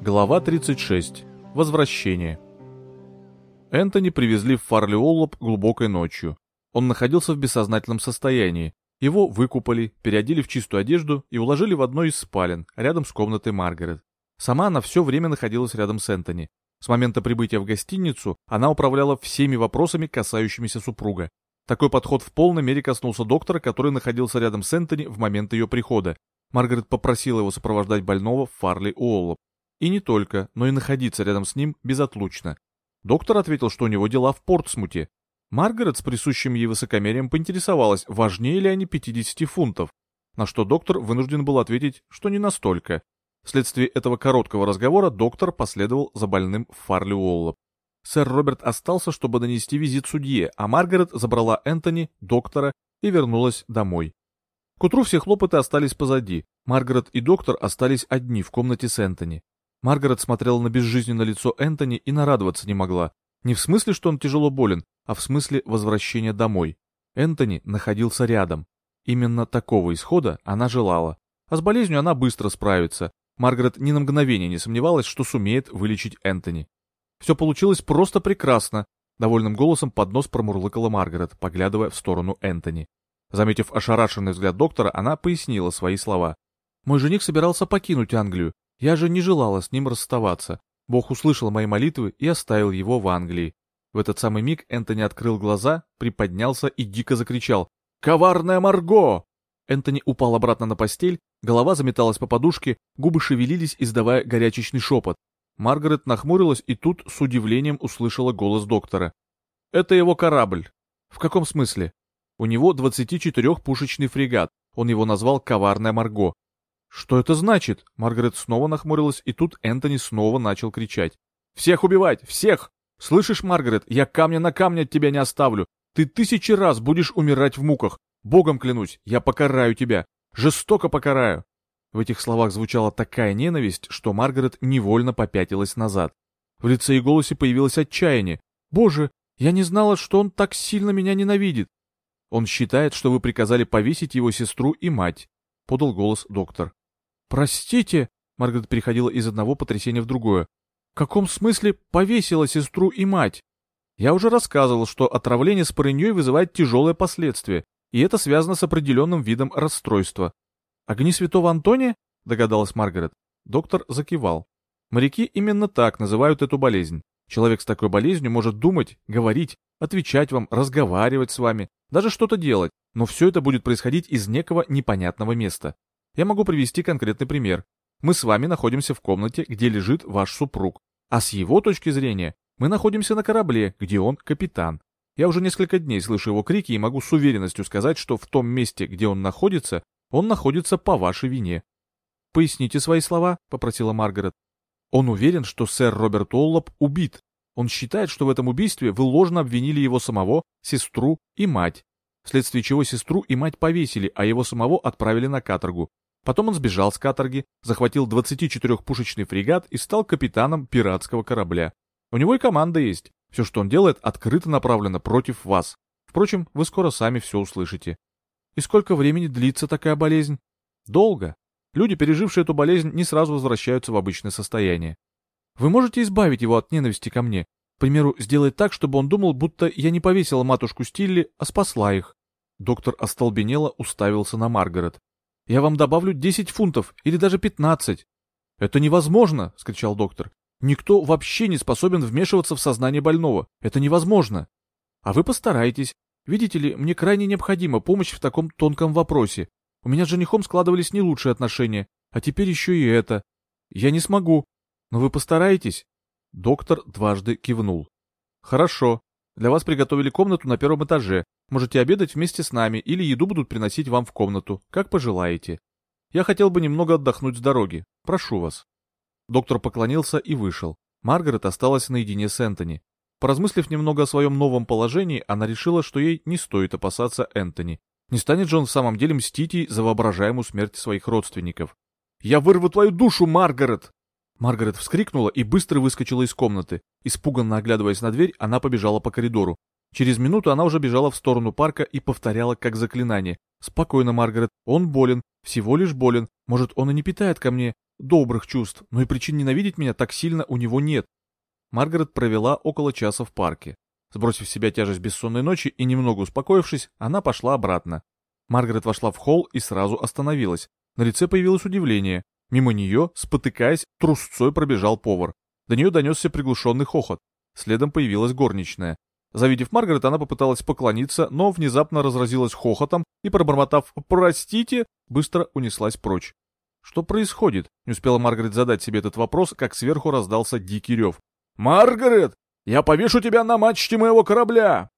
Глава 36. Возвращение. Энтони привезли в Фарлиоллоп глубокой ночью. Он находился в бессознательном состоянии. Его выкупали, переодели в чистую одежду и уложили в одной из спален, рядом с комнатой Маргарет. Сама она все время находилась рядом с Энтони. С момента прибытия в гостиницу она управляла всеми вопросами, касающимися супруга. Такой подход в полной мере коснулся доктора, который находился рядом с Энтони в момент ее прихода. Маргарет попросила его сопровождать больного в Фарли Уоллоп. И не только, но и находиться рядом с ним безотлучно. Доктор ответил, что у него дела в Портсмуте. Маргарет с присущим ей высокомерием поинтересовалась, важнее ли они 50 фунтов, на что доктор вынужден был ответить, что не настолько. Вследствие этого короткого разговора доктор последовал за больным в Фарли Уоллоп. Сэр Роберт остался, чтобы нанести визит судье, а Маргарет забрала Энтони, доктора и вернулась домой. К утру все хлопоты остались позади. Маргарет и доктор остались одни в комнате с Энтони. Маргарет смотрела на безжизненное лицо Энтони и нарадоваться не могла. Не в смысле, что он тяжело болен, а в смысле возвращения домой. Энтони находился рядом. Именно такого исхода она желала. А с болезнью она быстро справится. Маргарет ни на мгновение не сомневалась, что сумеет вылечить Энтони. Все получилось просто прекрасно. Довольным голосом под нос промурлыкала Маргарет, поглядывая в сторону Энтони. Заметив ошарашенный взгляд доктора, она пояснила свои слова. «Мой жених собирался покинуть Англию. Я же не желала с ним расставаться. Бог услышал мои молитвы и оставил его в Англии. В этот самый миг Энтони открыл глаза, приподнялся и дико закричал «Коварная Марго!». Энтони упал обратно на постель, голова заметалась по подушке, губы шевелились, издавая горячечный шепот. Маргарет нахмурилась и тут с удивлением услышала голос доктора. «Это его корабль». «В каком смысле?» «У него 24-пушечный фрегат. Он его назвал «Коварная Марго». «Что это значит?» Маргарет снова нахмурилась, и тут Энтони снова начал кричать. «Всех убивать! Всех! Слышишь, Маргарет, я камня на камне от тебя не оставлю! Ты тысячи раз будешь умирать в муках! Богом клянусь, я покараю тебя! Жестоко покараю!» В этих словах звучала такая ненависть, что Маргарет невольно попятилась назад. В лице и голосе появилось отчаяние. «Боже, я не знала, что он так сильно меня ненавидит!» «Он считает, что вы приказали повесить его сестру и мать», — подал голос доктор. «Простите!» — Маргарет переходила из одного потрясения в другое. «В каком смысле повесила сестру и мать?» «Я уже рассказывал, что отравление спорыньей вызывает тяжелые последствия, и это связано с определенным видом расстройства». «Огни святого Антония?» — догадалась Маргарет. Доктор закивал. Моряки именно так называют эту болезнь. Человек с такой болезнью может думать, говорить, отвечать вам, разговаривать с вами, даже что-то делать, но все это будет происходить из некого непонятного места. Я могу привести конкретный пример. Мы с вами находимся в комнате, где лежит ваш супруг. А с его точки зрения, мы находимся на корабле, где он капитан. Я уже несколько дней слышу его крики и могу с уверенностью сказать, что в том месте, где он находится, он находится по вашей вине. «Поясните свои слова», — попросила Маргарет. Он уверен, что сэр Роберт Оллоп убит. Он считает, что в этом убийстве вы ложно обвинили его самого, сестру и мать, вследствие чего сестру и мать повесили, а его самого отправили на каторгу. Потом он сбежал с каторги, захватил 24-пушечный фрегат и стал капитаном пиратского корабля. У него и команда есть. Все, что он делает, открыто направлено против вас. Впрочем, вы скоро сами все услышите. И сколько времени длится такая болезнь? Долго. Люди, пережившие эту болезнь, не сразу возвращаются в обычное состояние. Вы можете избавить его от ненависти ко мне. К примеру, сделать так, чтобы он думал, будто я не повесила матушку Стилли, а спасла их. Доктор остолбенело уставился на Маргарет. Я вам добавлю 10 фунтов или даже 15. Это невозможно, скричал доктор. Никто вообще не способен вмешиваться в сознание больного. Это невозможно. А вы постарайтесь. Видите ли, мне крайне необходима помощь в таком тонком вопросе. У меня с женихом складывались не лучшие отношения, а теперь еще и это. Я не смогу. Но вы постараетесь? Доктор дважды кивнул. Хорошо. Для вас приготовили комнату на первом этаже. Можете обедать вместе с нами или еду будут приносить вам в комнату, как пожелаете. Я хотел бы немного отдохнуть с дороги. Прошу вас. Доктор поклонился и вышел. Маргарет осталась наедине с Энтони. Поразмыслив немного о своем новом положении, она решила, что ей не стоит опасаться Энтони. Не станет же он в самом деле мстить ей за воображаемую смерть своих родственников. «Я вырву твою душу, Маргарет!» Маргарет вскрикнула и быстро выскочила из комнаты. Испуганно оглядываясь на дверь, она побежала по коридору. Через минуту она уже бежала в сторону парка и повторяла как заклинание. «Спокойно, Маргарет, он болен, всего лишь болен. Может, он и не питает ко мне добрых чувств, но и причин ненавидеть меня так сильно у него нет». Маргарет провела около часа в парке. Сбросив с себя тяжесть бессонной ночи и немного успокоившись, она пошла обратно. Маргарет вошла в холл и сразу остановилась. На лице появилось удивление. Мимо нее, спотыкаясь, трусцой пробежал повар. До нее донесся приглушенный хохот. Следом появилась горничная. Завидев Маргарет, она попыталась поклониться, но внезапно разразилась хохотом и, пробормотав «простите», быстро унеслась прочь. Что происходит? Не успела Маргарет задать себе этот вопрос, как сверху раздался дикий рев. «Маргарет, я повешу тебя на мачте моего корабля!»